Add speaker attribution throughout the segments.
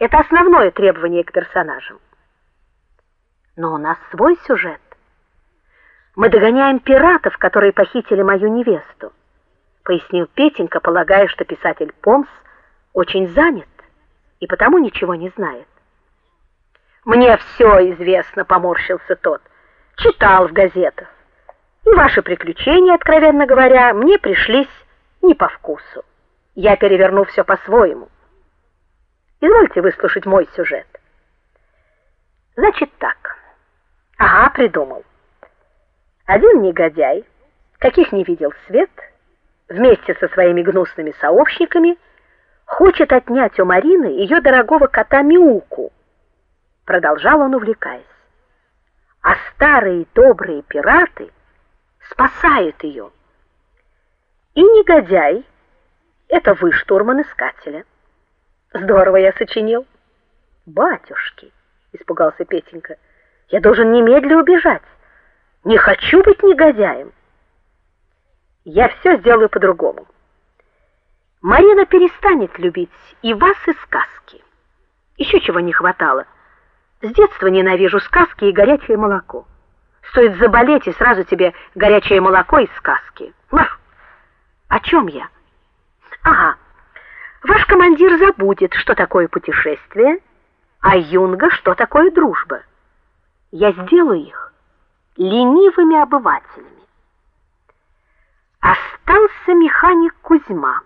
Speaker 1: Это основное требование к персонажам. Но у нас свой сюжет. Мы догоняем пиратов, которые похитили мою невесту, пояснил Петенька, полагая, что писатель Помс очень занят и потому ничего не знает. Мне все известно, поморщился тот. Читал в газетах. И ваши приключения, откровенно говоря, мне пришлись не по вкусу. Я переверну все по-своему. Извольте выслушать мой сюжет. Значит так. Ага, придумал. Один негодяй, каких не видел свет, вместе со своими гнусными сообщниками хочет отнять у Марины ее дорогого кота Миуку. Продолжал он, увлекаясь. А старые добрые пираты спасают ее. И негодяй это вы штурман искателя. Здорово я сочинил. Батюшки, испугался Петенька. Я должен немедленно убежать. Не хочу быть негодяем. Я все сделаю по-другому. Марина перестанет любить и вас, и сказки. Еще чего не хватало. С детства ненавижу сказки и горячее молоко. Стоит заболеть, и сразу тебе горячее молоко и сказки. Ах, о чем я? Ага. Ваш командир забудет, что такое путешествие, а Юнга, что такое дружба. Я сделаю их ленивыми обывателями. Остался механик Кузьма.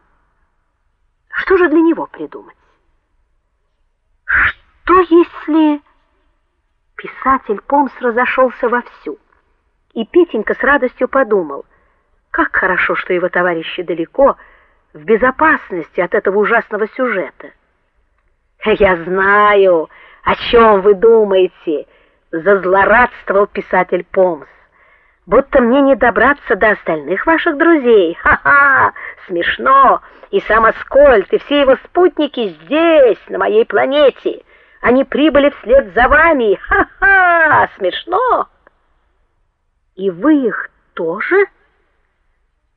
Speaker 1: Что же для него придумать? Что если писатель Помс разошелся вовсю? И Петенька с радостью подумал: как хорошо, что его товарищи далеко, в безопасности от этого ужасного сюжета. Я знаю, о чем вы думаете, зазлорадствовал писатель Помс. Будто мне не добраться до остальных ваших друзей. Ха-ха, смешно. И сам Аскольд, и все его спутники здесь, на моей планете. Они прибыли вслед за вами. Ха-ха, смешно. И вы их тоже?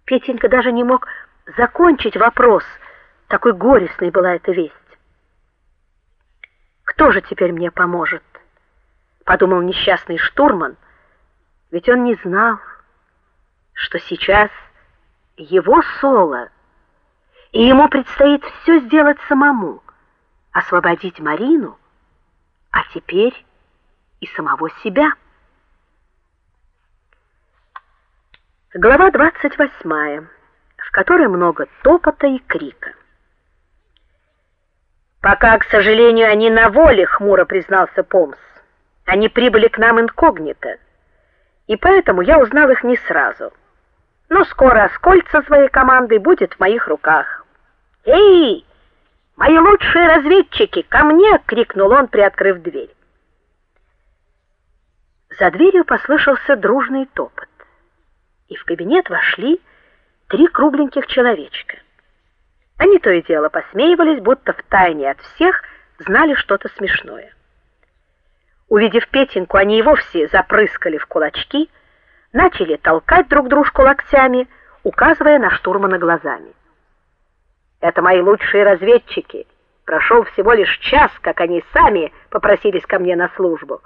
Speaker 1: Петенька даже не мог закончить вопрос. Такой горестной была эта весть. Кто же теперь мне поможет? подумал несчастный штурман, ведь он не знал, что сейчас его соло, и ему предстоит все сделать самому, освободить Марину, а теперь и самого себя. Глава двадцать восьмая в которой много топота и крика. Пока, к сожалению, они на воле, хмуро признался Помс. Они прибыли к нам инкогнито, и поэтому я узнал их не сразу. Но скоро Аскольд со своей командой будет в моих руках. Эй, мои лучшие разведчики, ко мне, крикнул он, приоткрыв дверь. За дверью послышался дружный топот, и в кабинет вошли три кругленьких человечка. Они то и дело посмеивались, будто втайне от всех знали что-то смешное. Увидев Петеньку, они и вовсе запрыскали в кулачки, начали толкать друг дружку локтями, указывая на штурмана глазами. Это мои лучшие разведчики. Прошел всего лишь час, как они сами попросились ко мне на службу.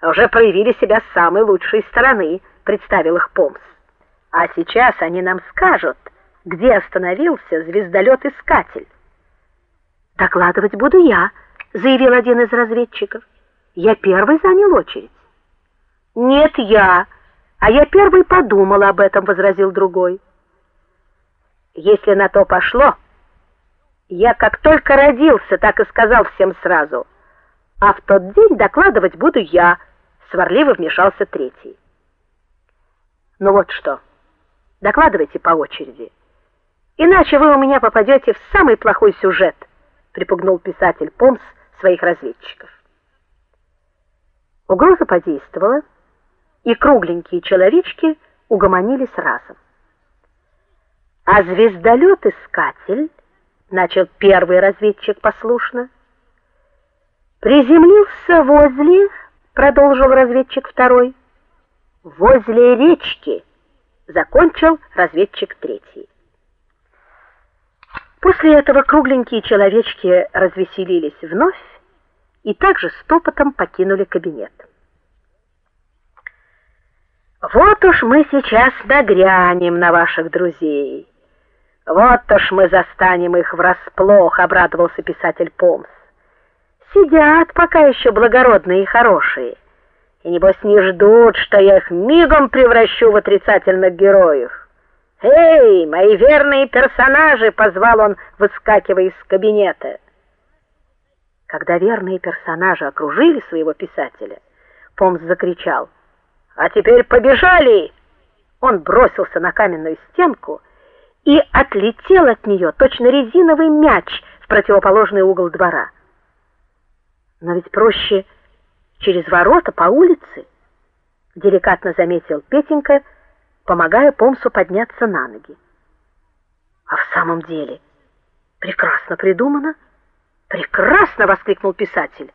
Speaker 1: А уже проявили себя с самой лучшей стороны, представил их Помс. А сейчас они нам скажут, где остановился звездолет-искатель. Докладывать буду я, заявил один из разведчиков. Я первый занял очередь. Нет, я, а я первый подумал об этом, возразил другой. Если на то пошло, я как только родился, так и сказал всем сразу. А в тот день докладывать буду я, сварливо вмешался третий. Ну вот что. Докладывайте по очереди. Иначе вы у меня попадете в самый плохой сюжет, припугнул писатель Помс своих разведчиков. Угроза подействовала, и кругленькие человечки угомонились разом. А звездолет-искатель, начал первый разведчик послушно, приземлился возле, продолжил разведчик второй, возле речки закончил разведчик третий. После этого кругленькие человечки развеселились вновь и также стопотом покинули кабинет. Вот уж мы сейчас нагрянем на ваших друзей. Вот уж мы застанем их врасплох, обрадовался писатель Помс. Сидят пока еще благородные и хорошие. И небось не ждут, что я их мигом превращу в отрицательных героев. "Эй, мои верные персонажи", позвал он, выскакивая из кабинета. Когда верные персонажи окружили своего писателя, Помс закричал: "А теперь побежали!" Он бросился на каменную стенку и отлетел от нее точно резиновый мяч в противоположный угол двора. Но ведь проще через ворота по улице, деликатно заметил Петенька помогая Помсу подняться на ноги. А в самом деле, прекрасно придумано, прекрасно воскликнул писатель.